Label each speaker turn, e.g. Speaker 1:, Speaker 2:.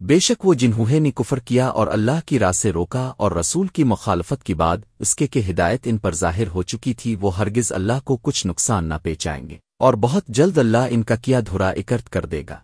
Speaker 1: بے شک وہ جنہوں نے کفر کیا اور اللہ کی راہ سے روکا اور رسول کی مخالفت کی بعد اس کے کہ ہدایت ان پر ظاہر ہو چکی تھی، وہ ہرگز اللہ کو کچھ نقصان نہ پہچائیں گے اور بہت جلد اللہ ان کا کیا دھرا اکرت کر دے گا۔